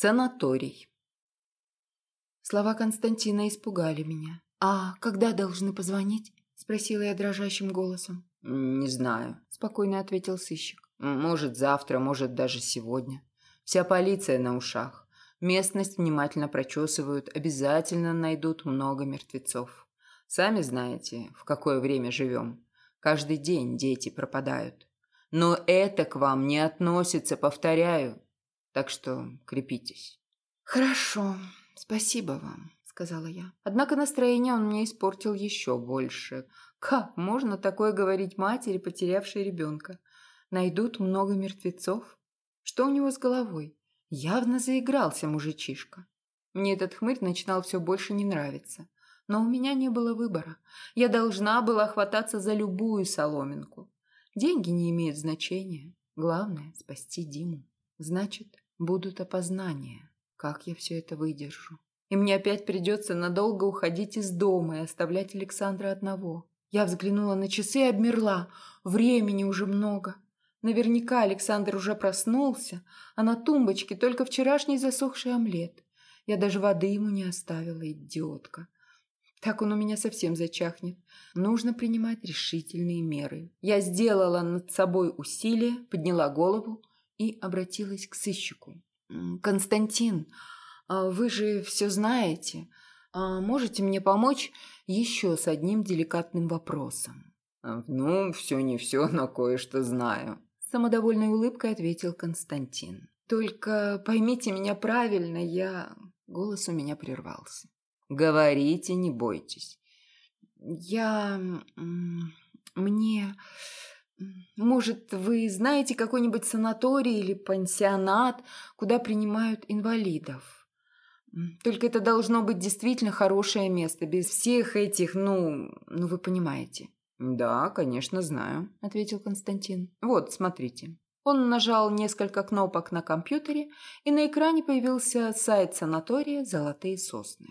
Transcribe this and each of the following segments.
Санаторий. Слова Константина испугали меня. «А когда должны позвонить?» – спросила я дрожащим голосом. «Не знаю», – спокойно ответил сыщик. «Может, завтра, может, даже сегодня. Вся полиция на ушах. Местность внимательно прочесывают, обязательно найдут много мертвецов. Сами знаете, в какое время живем. Каждый день дети пропадают. Но это к вам не относится, повторяю. Так что крепитесь. Хорошо, спасибо вам, сказала я. Однако настроение он мне испортил еще больше. Как можно такое говорить матери, потерявшей ребенка? Найдут много мертвецов? Что у него с головой? Явно заигрался мужичишка. Мне этот хмырь начинал все больше не нравиться. Но у меня не было выбора. Я должна была хвататься за любую соломинку. Деньги не имеют значения. Главное – спасти Диму. Значит, будут опознания. Как я все это выдержу? И мне опять придется надолго уходить из дома и оставлять Александра одного. Я взглянула на часы и обмерла. Времени уже много. Наверняка Александр уже проснулся, а на тумбочке только вчерашний засохший омлет. Я даже воды ему не оставила, идиотка. Так он у меня совсем зачахнет. Нужно принимать решительные меры. Я сделала над собой усилие, подняла голову и обратилась к сыщику. «Константин, а вы же все знаете. А можете мне помочь еще с одним деликатным вопросом?» «Ну, все не все, но кое-что знаю», – самодовольной улыбкой ответил Константин. «Только поймите меня правильно, я...» Голос у меня прервался. «Говорите, не бойтесь». «Я... мне...» Может, вы знаете какой-нибудь санаторий или пансионат, куда принимают инвалидов? Только это должно быть действительно хорошее место, без всех этих, ну, ну вы понимаете. Да, конечно, знаю, ответил Константин. Вот, смотрите. Он нажал несколько кнопок на компьютере, и на экране появился сайт санатория «Золотые сосны».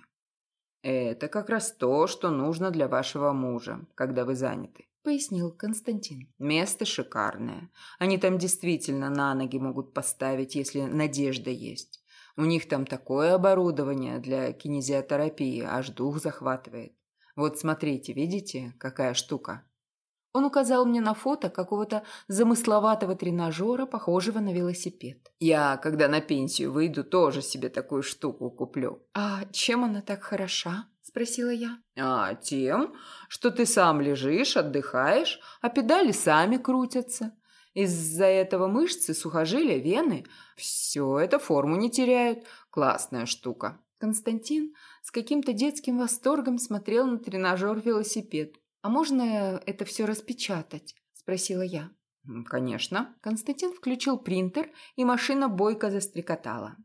Это как раз то, что нужно для вашего мужа, когда вы заняты пояснил Константин. Место шикарное. Они там действительно на ноги могут поставить, если надежда есть. У них там такое оборудование для кинезиотерапии, аж дух захватывает. Вот смотрите, видите, какая штука? Он указал мне на фото какого-то замысловатого тренажера, похожего на велосипед. Я, когда на пенсию выйду, тоже себе такую штуку куплю. А чем она так хороша? Спросила я. А тем, что ты сам лежишь, отдыхаешь, а педали сами крутятся. Из-за этого мышцы, сухожилия, вены все это форму не теряют. Классная штука. Константин с каким-то детским восторгом смотрел на тренажер-велосипед. «А можно это все распечатать?» – спросила я. «Конечно». Константин включил принтер, и машина бойко застрекотала.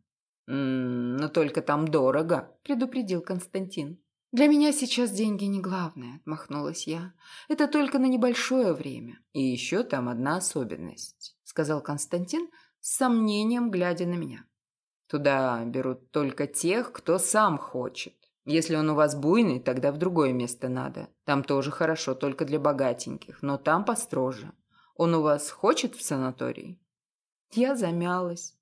«Но только там дорого», – предупредил Константин. «Для меня сейчас деньги не главное», – отмахнулась я. «Это только на небольшое время». «И еще там одна особенность», – сказал Константин с сомнением, глядя на меня. «Туда берут только тех, кто сам хочет. Если он у вас буйный, тогда в другое место надо. Там тоже хорошо, только для богатеньких, но там построже. Он у вас хочет в санаторий?» Я замялась.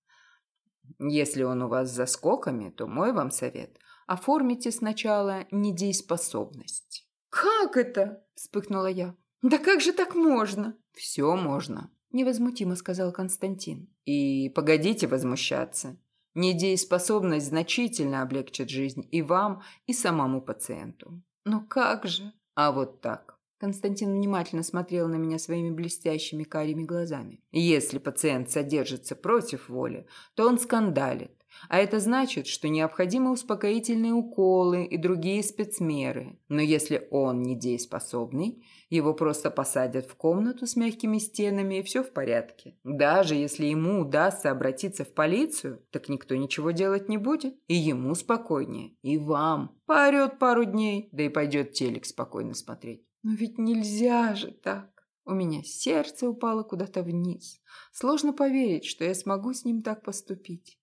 «Если он у вас за скоками, то мой вам совет – Оформите сначала недееспособность». «Как это?» – вспыхнула я. «Да как же так можно?» «Все можно», – невозмутимо сказал Константин. «И погодите возмущаться. Недееспособность значительно облегчит жизнь и вам, и самому пациенту». «Но как же?» «А вот так». Константин внимательно смотрел на меня своими блестящими карими глазами. «Если пациент содержится против воли, то он скандалит. А это значит, что необходимы успокоительные уколы и другие спецмеры. Но если он недееспособный, его просто посадят в комнату с мягкими стенами, и все в порядке. Даже если ему удастся обратиться в полицию, так никто ничего делать не будет. И ему спокойнее, и вам. Поорет пару дней, да и пойдет телек спокойно смотреть. Но ведь нельзя же так. У меня сердце упало куда-то вниз. Сложно поверить, что я смогу с ним так поступить.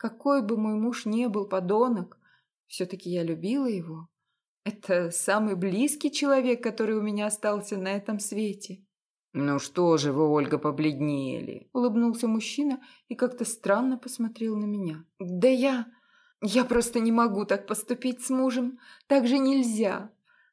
Какой бы мой муж не был подонок, все-таки я любила его. Это самый близкий человек, который у меня остался на этом свете. «Ну что же вы, Ольга, побледнели?» – улыбнулся мужчина и как-то странно посмотрел на меня. «Да я... я просто не могу так поступить с мужем. Так же нельзя.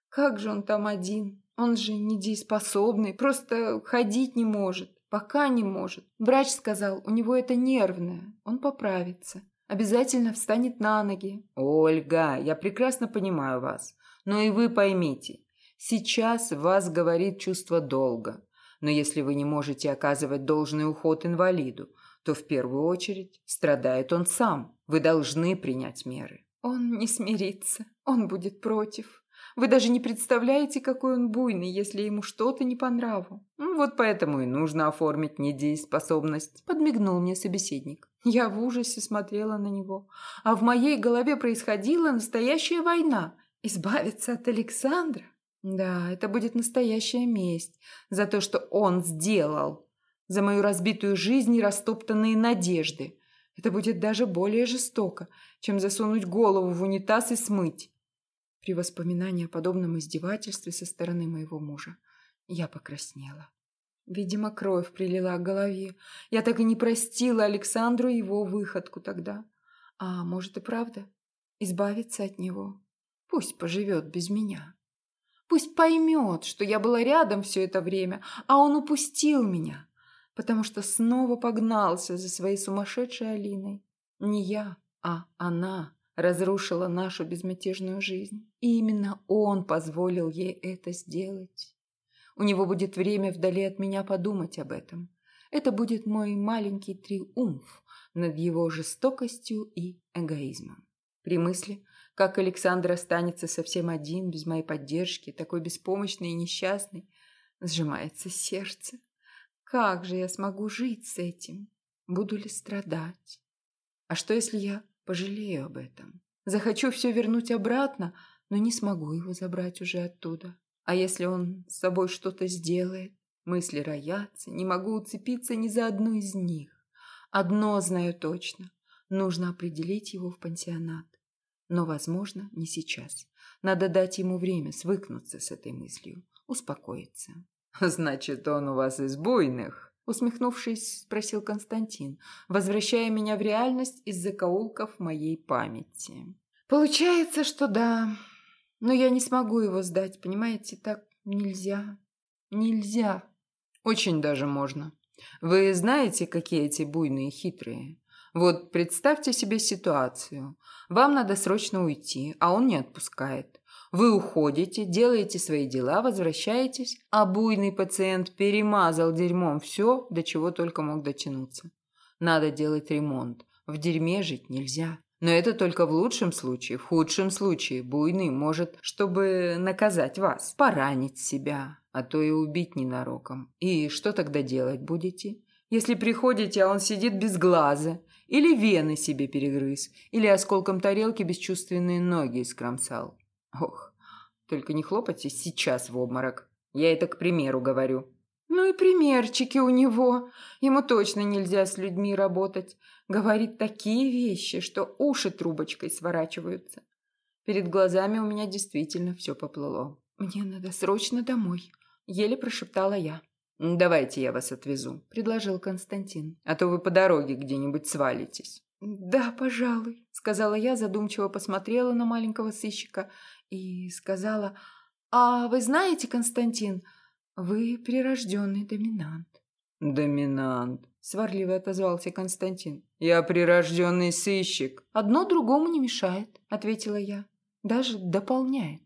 Как же он там один? Он же недееспособный, просто ходить не может, пока не может. Врач сказал, у него это нервное, он поправится. Обязательно встанет на ноги». «Ольга, я прекрасно понимаю вас, но и вы поймите, сейчас вас говорит чувство долга». Но если вы не можете оказывать должный уход инвалиду, то в первую очередь страдает он сам. Вы должны принять меры. Он не смирится. Он будет против. Вы даже не представляете, какой он буйный, если ему что-то не по нраву. Ну, вот поэтому и нужно оформить недееспособность, подмигнул мне собеседник. Я в ужасе смотрела на него. А в моей голове происходила настоящая война. Избавиться от Александра? Да, это будет настоящая месть за то, что он сделал. За мою разбитую жизнь и растоптанные надежды. Это будет даже более жестоко, чем засунуть голову в унитаз и смыть. При воспоминании о подобном издевательстве со стороны моего мужа я покраснела. Видимо, кровь прилила к голове. Я так и не простила Александру его выходку тогда. А может и правда? Избавиться от него. Пусть поживет без меня. Пусть поймет, что я была рядом все это время, а он упустил меня, потому что снова погнался за своей сумасшедшей Алиной. Не я, а она разрушила нашу безмятежную жизнь. И именно он позволил ей это сделать. У него будет время вдали от меня подумать об этом. Это будет мой маленький триумф над его жестокостью и эгоизмом. При мысли как Александр останется совсем один, без моей поддержки, такой беспомощный и несчастный? Сжимается сердце. Как же я смогу жить с этим? Буду ли страдать? А что, если я пожалею об этом? Захочу все вернуть обратно, но не смогу его забрать уже оттуда. А если он с собой что-то сделает? Мысли роятся, не могу уцепиться ни за одну из них. Одно знаю точно. Нужно определить его в пансионат. Но, возможно, не сейчас. Надо дать ему время свыкнуться с этой мыслью, успокоиться. «Значит, он у вас из буйных?» Усмехнувшись, спросил Константин, возвращая меня в реальность из закоулков моей памяти. «Получается, что да. Но я не смогу его сдать, понимаете? Так нельзя. Нельзя». «Очень даже можно. Вы знаете, какие эти буйные хитрые? Вот представьте себе ситуацию. Вам надо срочно уйти, а он не отпускает. Вы уходите, делаете свои дела, возвращаетесь, а буйный пациент перемазал дерьмом все, до чего только мог дотянуться. Надо делать ремонт. В дерьме жить нельзя. Но это только в лучшем случае. В худшем случае буйный может, чтобы наказать вас, поранить себя, а то и убить ненароком. И что тогда делать будете? Если приходите, а он сидит без глаза, или вены себе перегрыз, или осколком тарелки бесчувственные ноги скромсал. Ох, только не хлопайте сейчас в обморок. Я это к примеру говорю. Ну и примерчики у него. Ему точно нельзя с людьми работать. Говорит такие вещи, что уши трубочкой сворачиваются. Перед глазами у меня действительно все поплыло. Мне надо срочно домой. Еле прошептала я. «Давайте я вас отвезу», – предложил Константин. «А то вы по дороге где-нибудь свалитесь». «Да, пожалуй», – сказала я, задумчиво посмотрела на маленького сыщика и сказала, «А вы знаете, Константин, вы прирожденный доминант». «Доминант», – сварливо отозвался Константин. «Я прирожденный сыщик». «Одно другому не мешает», – ответила я. «Даже дополняет».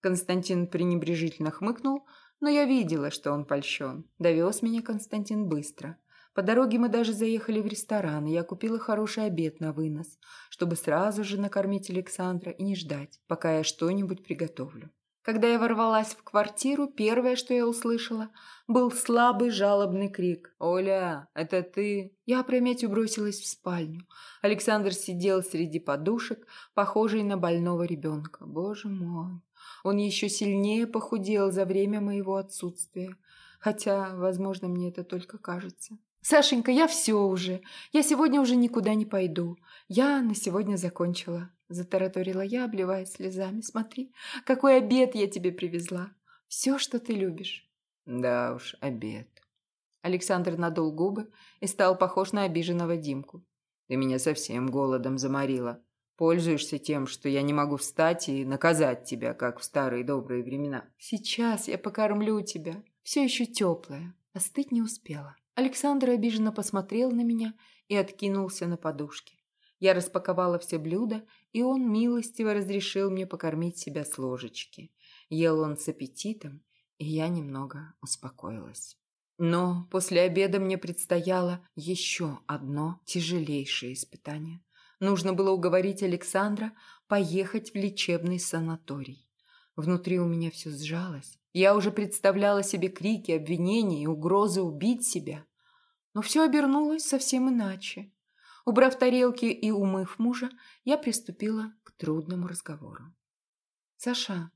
Константин пренебрежительно хмыкнул – но я видела, что он польщен. Довез меня Константин быстро. По дороге мы даже заехали в ресторан, и я купила хороший обед на вынос, чтобы сразу же накормить Александра и не ждать, пока я что-нибудь приготовлю. Когда я ворвалась в квартиру, первое, что я услышала, был слабый жалобный крик. «Оля, это ты?» Я опрометью бросилась в спальню. Александр сидел среди подушек, похожий на больного ребенка. Боже мой! Он еще сильнее похудел за время моего отсутствия. Хотя, возможно, мне это только кажется. «Сашенька, я все уже. Я сегодня уже никуда не пойду. Я на сегодня закончила», – затараторила я, обливаясь слезами. «Смотри, какой обед я тебе привезла. Все, что ты любишь». «Да уж, обед. Александр надул губы и стал похож на обиженного Димку. «Ты меня совсем голодом заморила. Пользуешься тем, что я не могу встать и наказать тебя, как в старые добрые времена». «Сейчас я покормлю тебя. Все еще теплое. Остыть не успела». Александр обиженно посмотрел на меня и откинулся на подушке. Я распаковала все блюда, и он милостиво разрешил мне покормить себя с ложечки. Ел он с аппетитом, и я немного успокоилась. Но после обеда мне предстояло еще одно тяжелейшее испытание. Нужно было уговорить Александра поехать в лечебный санаторий. Внутри у меня все сжалось. Я уже представляла себе крики, обвинения и угрозы убить себя. Но все обернулось совсем иначе. Убрав тарелки и умыв мужа, я приступила к трудному разговору. «Саша,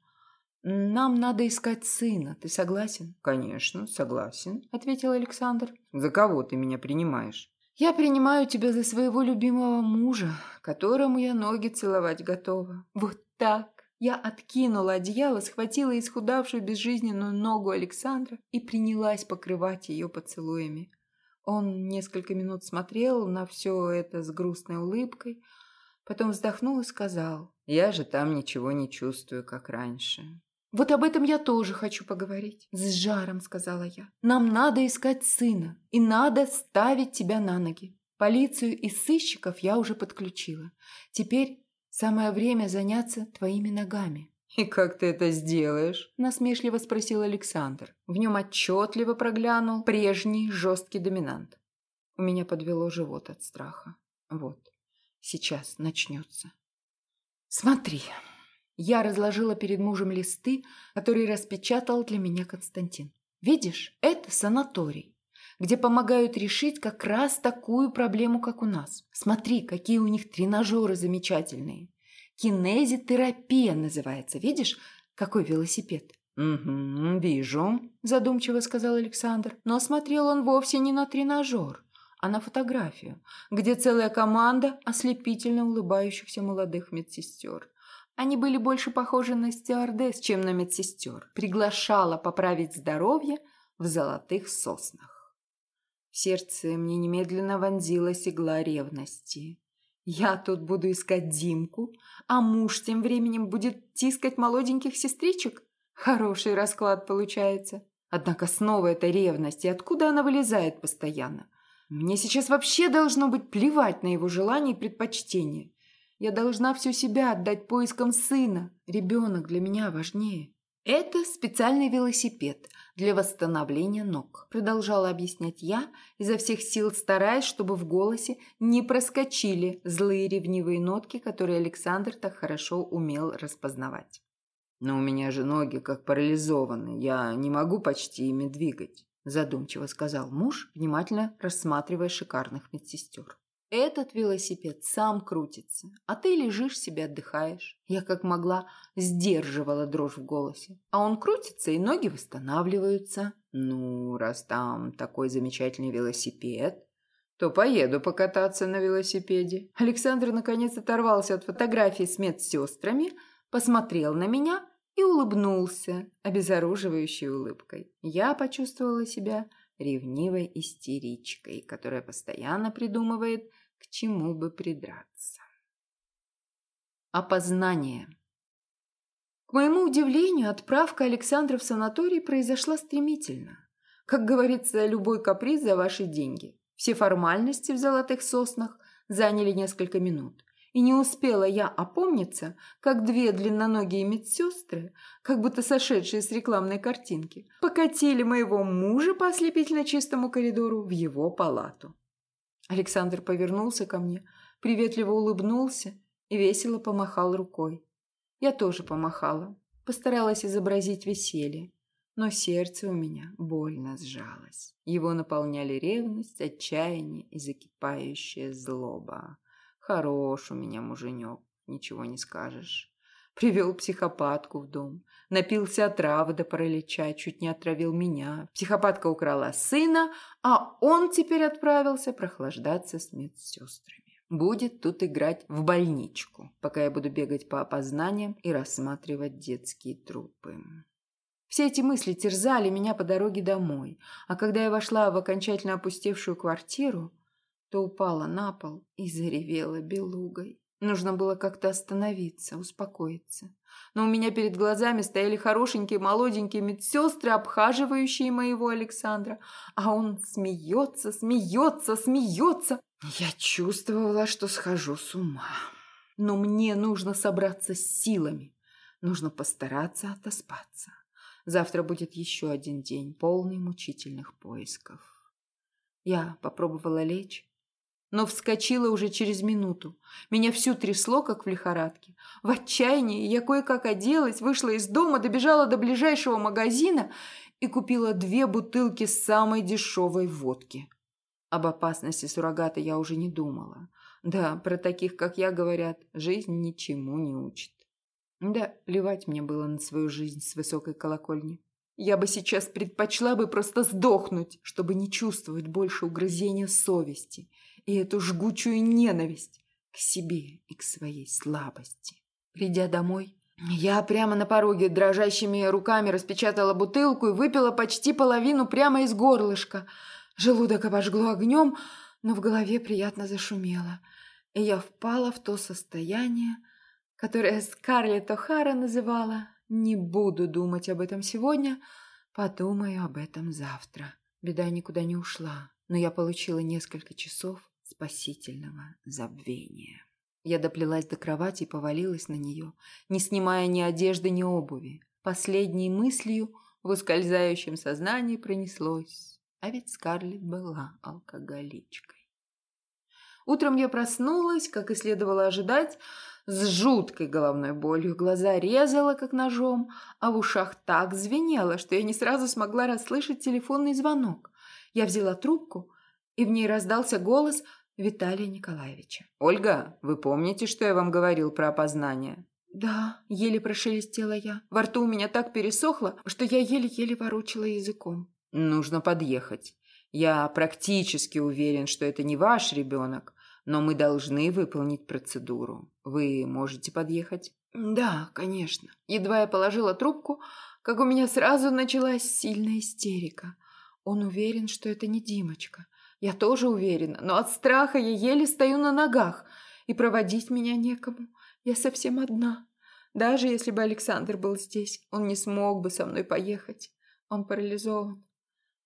нам надо искать сына, ты согласен?» «Конечно, согласен», — ответил Александр. «За кого ты меня принимаешь?» «Я принимаю тебя за своего любимого мужа, которому я ноги целовать готова. Вот так!» Я откинула одеяло, схватила исхудавшую безжизненную ногу Александра и принялась покрывать ее поцелуями. Он несколько минут смотрел на все это с грустной улыбкой, потом вздохнул и сказал, «Я же там ничего не чувствую, как раньше». «Вот об этом я тоже хочу поговорить», — с жаром сказала я. «Нам надо искать сына, и надо ставить тебя на ноги. Полицию и сыщиков я уже подключила. Теперь самое время заняться твоими ногами». «И как ты это сделаешь?» – насмешливо спросил Александр. В нем отчетливо проглянул прежний жесткий доминант. У меня подвело живот от страха. Вот, сейчас начнется. «Смотри!» Я разложила перед мужем листы, которые распечатал для меня Константин. «Видишь, это санаторий, где помогают решить как раз такую проблему, как у нас. Смотри, какие у них тренажеры замечательные. Кинезитерапия называется. Видишь, какой велосипед? «Угу, вижу», – задумчиво сказал Александр. Но смотрел он вовсе не на тренажер, а на фотографию, где целая команда ослепительно улыбающихся молодых медсестер. Они были больше похожи на стюардесс, чем на медсестер. Приглашала поправить здоровье в золотых соснах. Сердце мне немедленно вонзилась игла ревности. Я тут буду искать Димку, а муж тем временем будет тискать молоденьких сестричек? Хороший расклад получается. Однако снова это ревность, и откуда она вылезает постоянно? Мне сейчас вообще должно быть плевать на его желания и предпочтения. Я должна всю себя отдать поискам сына. Ребенок для меня важнее. Это специальный велосипед для восстановления ног, продолжала объяснять я, изо всех сил стараясь, чтобы в голосе не проскочили злые ревнивые нотки, которые Александр так хорошо умел распознавать. «Но у меня же ноги как парализованы, я не могу почти ими двигать», задумчиво сказал муж, внимательно рассматривая шикарных медсестер. Этот велосипед сам крутится, а ты лежишь себе отдыхаешь. Я как могла сдерживала дрожь в голосе. А он крутится, и ноги восстанавливаются. Ну, раз там такой замечательный велосипед, то поеду покататься на велосипеде. Александр наконец оторвался от фотографии с медсестрами, посмотрел на меня и улыбнулся обезоруживающей улыбкой. Я почувствовала себя ревнивой истеричкой, которая постоянно придумывает, к чему бы придраться. Опознание. К моему удивлению, отправка Александра в санаторий произошла стремительно. Как говорится, любой каприз за ваши деньги. Все формальности в золотых соснах заняли несколько минут. И не успела я опомниться, как две длинноногие медсестры, как будто сошедшие с рекламной картинки, покатили моего мужа по ослепительно чистому коридору в его палату. Александр повернулся ко мне, приветливо улыбнулся и весело помахал рукой. Я тоже помахала, постаралась изобразить веселье, но сердце у меня больно сжалось. Его наполняли ревность, отчаяние и закипающая злоба. Хорош у меня муженек, ничего не скажешь. Привел психопатку в дом, напился отравы до паралича, чуть не отравил меня. Психопатка украла сына, а он теперь отправился прохлаждаться с медсестрами. Будет тут играть в больничку, пока я буду бегать по опознаниям и рассматривать детские трупы. Все эти мысли терзали меня по дороге домой, а когда я вошла в окончательно опустевшую квартиру, то упала на пол и заревела белугой. Нужно было как-то остановиться, успокоиться. Но у меня перед глазами стояли хорошенькие молоденькие медсестры, обхаживающие моего Александра. А он смеется, смеется, смеется. Я чувствовала, что схожу с ума. Но мне нужно собраться с силами. Нужно постараться отоспаться. Завтра будет еще один день, полный мучительных поисков. Я попробовала лечь, но вскочила уже через минуту. Меня всю трясло, как в лихорадке. В отчаянии я кое-как оделась, вышла из дома, добежала до ближайшего магазина и купила две бутылки самой дешевой водки. Об опасности суррогата я уже не думала. Да, про таких, как я, говорят, жизнь ничему не учит. Да, плевать мне было на свою жизнь с высокой колокольни. Я бы сейчас предпочла бы просто сдохнуть, чтобы не чувствовать больше угрызения совести и эту жгучую ненависть к себе и к своей слабости. Придя домой, я прямо на пороге дрожащими руками распечатала бутылку и выпила почти половину прямо из горлышка. Желудок обожгло огнем, но в голове приятно зашумело, и я впала в то состояние, которое Скарлетт О'Хара называла «Не буду думать об этом сегодня, подумаю об этом завтра». Беда никуда не ушла, но я получила несколько часов спасительного забвения. Я доплелась до кровати и повалилась на нее, не снимая ни одежды, ни обуви. Последней мыслью в ускользающем сознании пронеслось. А ведь Скарлетт была алкоголичкой. Утром я проснулась, как и следовало ожидать, с жуткой головной болью. Глаза резала, как ножом, а в ушах так звенело, что я не сразу смогла расслышать телефонный звонок. Я взяла трубку и в ней раздался голос Виталия Николаевича. «Ольга, вы помните, что я вам говорил про опознание?» «Да», — еле прошелестела я. Во рту у меня так пересохло, что я еле-еле ворочала языком. «Нужно подъехать. Я практически уверен, что это не ваш ребенок, но мы должны выполнить процедуру. Вы можете подъехать?» «Да, конечно». Едва я положила трубку, как у меня сразу началась сильная истерика. Он уверен, что это не Димочка. Я тоже уверена, но от страха я еле стою на ногах, и проводить меня некому. Я совсем одна. Даже если бы Александр был здесь, он не смог бы со мной поехать. Он парализован.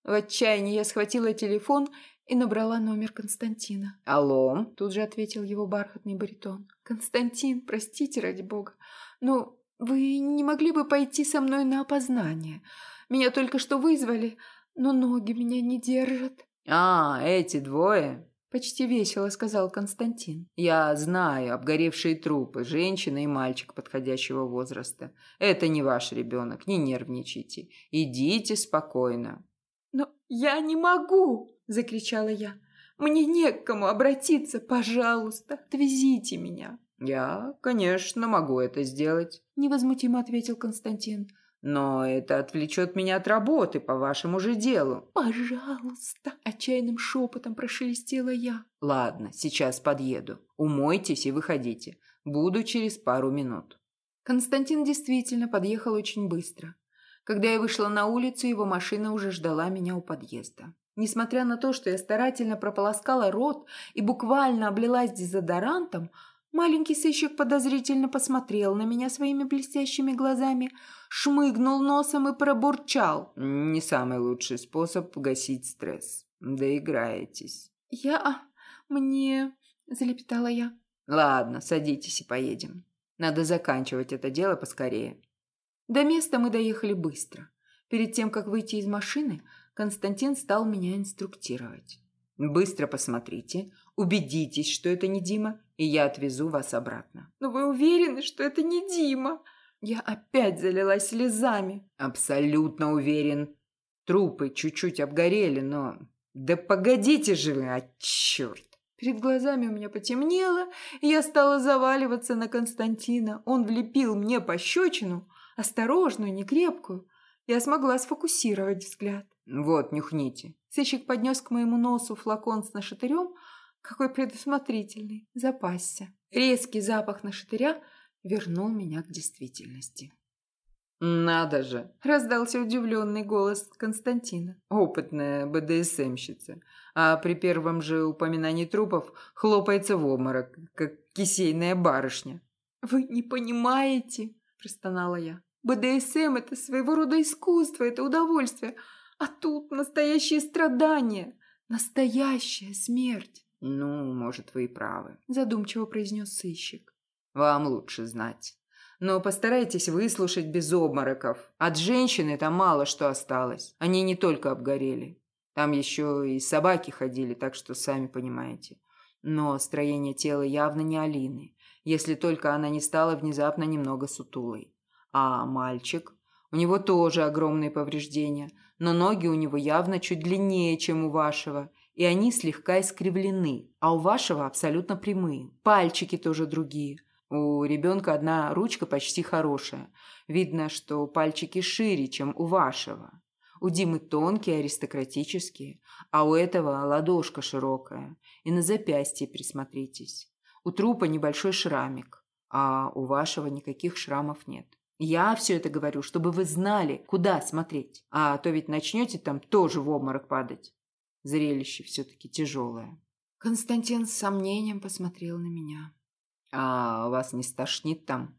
В отчаянии я схватила телефон и набрала номер Константина. «Алло?» – тут же ответил его бархатный баритон. «Константин, простите ради бога, но вы не могли бы пойти со мной на опознание? Меня только что вызвали, но ноги меня не держат». «А, эти двое?» Почти весело сказал Константин. «Я знаю, обгоревшие трупы, женщина и мальчик подходящего возраста. Это не ваш ребенок, не нервничайте. Идите спокойно». «Но я не могу!» – закричала я. «Мне не к кому обратиться, пожалуйста, отвезите меня». «Я, конечно, могу это сделать», – невозмутимо ответил Константин. Но это отвлечет меня от работы по вашему же делу. Пожалуйста, отчаянным шепотом прошелестела я. Ладно, сейчас подъеду. Умойтесь и выходите. Буду через пару минут. Константин действительно подъехал очень быстро. Когда я вышла на улицу, его машина уже ждала меня у подъезда. Несмотря на то, что я старательно прополоскала рот и буквально облилась дезодорантом, Маленький сыщик подозрительно посмотрел на меня своими блестящими глазами, шмыгнул носом и пробурчал. «Не самый лучший способ погасить стресс. Доиграетесь». «Я... мне...» – залепетала я. «Ладно, садитесь и поедем. Надо заканчивать это дело поскорее». До места мы доехали быстро. Перед тем, как выйти из машины, Константин стал меня инструктировать. «Быстро посмотрите, убедитесь, что это не Дима, и я отвезу вас обратно». «Но вы уверены, что это не Дима?» Я опять залилась слезами. «Абсолютно уверен. Трупы чуть-чуть обгорели, но...» «Да погодите же вы, а черт!» Перед глазами у меня потемнело, и я стала заваливаться на Константина. Он влепил мне пощечину, осторожную, не крепкую. Я смогла сфокусировать взгляд. «Вот, нюхните». Сыщик поднес к моему носу флакон с нашатырем, какой предусмотрительный, запасся. Резкий запах нашатыря вернул меня к действительности. «Надо же!» – раздался удивленный голос Константина. Опытная БДСМщица. А при первом же упоминании трупов хлопается в обморок, как кисейная барышня. «Вы не понимаете!» – простонала я. «БДСМ – это своего рода искусство, это удовольствие. А тут настоящие страдания, настоящая смерть». «Ну, может, вы и правы», – задумчиво произнес сыщик. «Вам лучше знать». Но постарайтесь выслушать без обмороков. От женщины там мало что осталось. Они не только обгорели. Там еще и собаки ходили, так что сами понимаете. Но строение тела явно не Алины, если только она не стала внезапно немного сутулой. А мальчик? У него тоже огромные повреждения, но ноги у него явно чуть длиннее, чем у вашего, и они слегка искривлены, а у вашего абсолютно прямые. Пальчики тоже другие – у ребенка одна ручка почти хорошая. Видно, что пальчики шире, чем у вашего. У Димы тонкие, аристократические, а у этого ладошка широкая. И на запястье присмотритесь. У трупа небольшой шрамик, а у вашего никаких шрамов нет. Я все это говорю, чтобы вы знали, куда смотреть. А то ведь начнете там тоже в обморок падать. Зрелище все-таки тяжелое. Константин с сомнением посмотрел на меня. «А вас не стошнит там?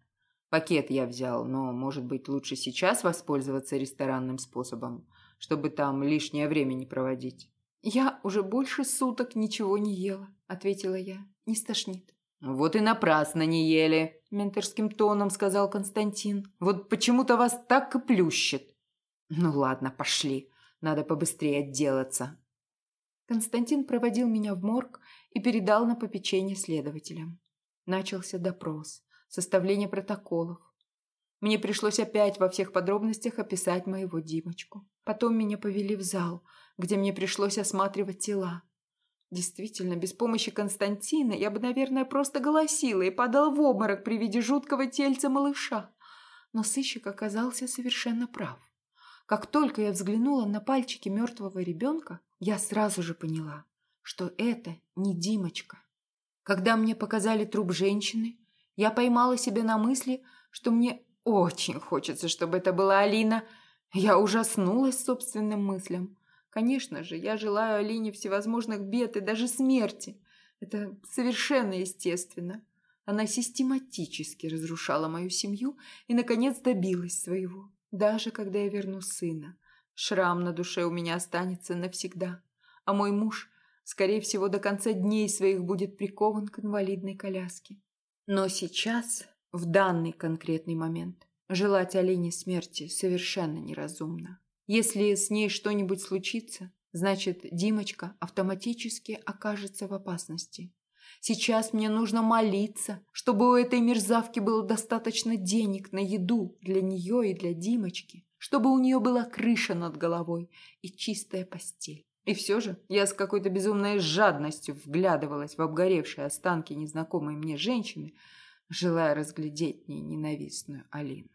Пакет я взял, но, может быть, лучше сейчас воспользоваться ресторанным способом, чтобы там лишнее время не проводить?» «Я уже больше суток ничего не ела», — ответила я. «Не стошнит». «Вот и напрасно не ели», — менторским тоном сказал Константин. «Вот почему-то вас так и плющит». «Ну ладно, пошли. Надо побыстрее отделаться». Константин проводил меня в морг и передал на попечение следователям. Начался допрос, составление протоколов. Мне пришлось опять во всех подробностях описать моего Димочку. Потом меня повели в зал, где мне пришлось осматривать тела. Действительно, без помощи Константина я бы, наверное, просто голосила и падала в обморок при виде жуткого тельца малыша. Но сыщик оказался совершенно прав. Как только я взглянула на пальчики мертвого ребенка, я сразу же поняла, что это не Димочка. Когда мне показали труп женщины, я поймала себя на мысли, что мне очень хочется, чтобы это была Алина. Я ужаснулась собственным мыслям. Конечно же, я желаю Алине всевозможных бед и даже смерти. Это совершенно естественно. Она систематически разрушала мою семью и, наконец, добилась своего. Даже когда я верну сына, шрам на душе у меня останется навсегда. А мой муж скорее всего, до конца дней своих будет прикован к инвалидной коляске. Но сейчас, в данный конкретный момент, желать Алине смерти совершенно неразумно. Если с ней что-нибудь случится, значит, Димочка автоматически окажется в опасности. Сейчас мне нужно молиться, чтобы у этой мерзавки было достаточно денег на еду для нее и для Димочки, чтобы у нее была крыша над головой и чистая постель. И все же я с какой-то безумной жадностью вглядывалась в обгоревшие останки незнакомой мне женщины, желая разглядеть в ней ненавистную Алину.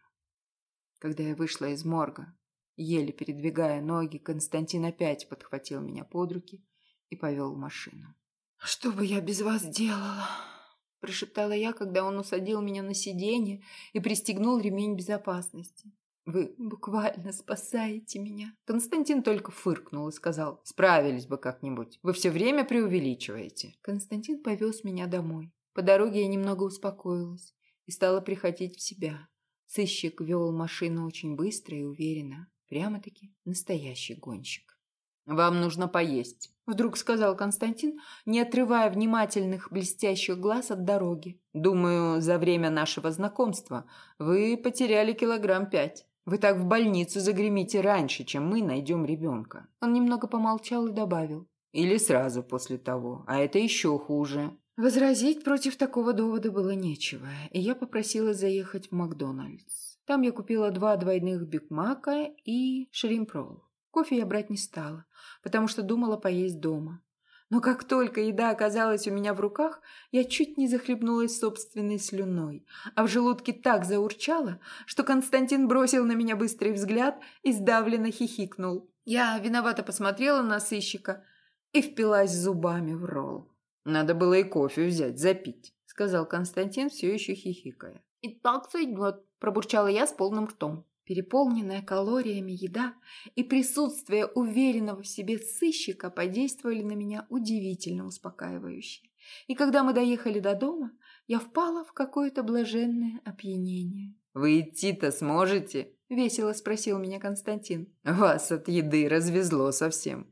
Когда я вышла из морга, еле передвигая ноги, Константин опять подхватил меня под руки и повел в машину. «Что бы я без вас делала?» – прошептала я, когда он усадил меня на сиденье и пристегнул ремень безопасности. Вы буквально спасаете меня. Константин только фыркнул и сказал, справились бы как-нибудь. Вы все время преувеличиваете. Константин повез меня домой. По дороге я немного успокоилась и стала приходить в себя. Сыщик вел машину очень быстро и уверенно. Прямо-таки настоящий гонщик. «Вам нужно поесть», — вдруг сказал Константин, не отрывая внимательных блестящих глаз от дороги. «Думаю, за время нашего знакомства вы потеряли килограмм пять». Вы так в больницу загремите раньше, чем мы найдем ребенка». Он немного помолчал и добавил. «Или сразу после того, а это еще хуже». Возразить против такого довода было нечего, и я попросила заехать в Макдональдс. Там я купила два двойных бигмака и шримпрол. Кофе я брать не стала, потому что думала поесть дома. Но как только еда оказалась у меня в руках, я чуть не захлебнулась собственной слюной, а в желудке так заурчало, что Константин бросил на меня быстрый взгляд и сдавленно хихикнул. Я виновато посмотрела на сыщика и впилась зубами в ролл. «Надо было и кофе взять, запить», — сказал Константин, все еще хихикая. «И так сойдет», — пробурчала я с полным ртом. Переполненная калориями еда и присутствие уверенного в себе сыщика подействовали на меня удивительно успокаивающе. И когда мы доехали до дома, я впала в какое-то блаженное опьянение. «Вы идти-то сможете?» – весело спросил меня Константин. «Вас от еды развезло совсем».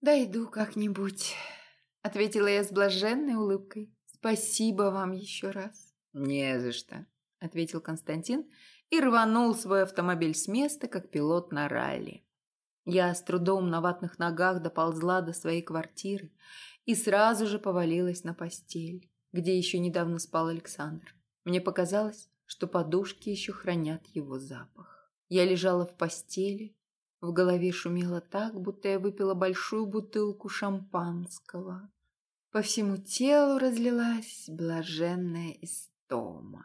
«Дойду как-нибудь», – ответила я с блаженной улыбкой. «Спасибо вам еще раз». «Не за что», – ответил Константин и рванул свой автомобиль с места, как пилот на ралли. Я с трудом на ватных ногах доползла до своей квартиры и сразу же повалилась на постель, где еще недавно спал Александр. Мне показалось, что подушки еще хранят его запах. Я лежала в постели, в голове шумело так, будто я выпила большую бутылку шампанского. По всему телу разлилась блаженная истома.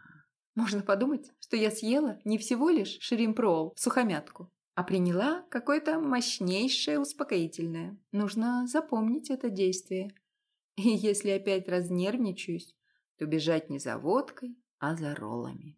Можно подумать, что я съела не всего лишь шримпрол сухомятку, а приняла какое-то мощнейшее успокоительное. Нужно запомнить это действие. И если опять разнервничаюсь, то бежать не за водкой, а за роллами.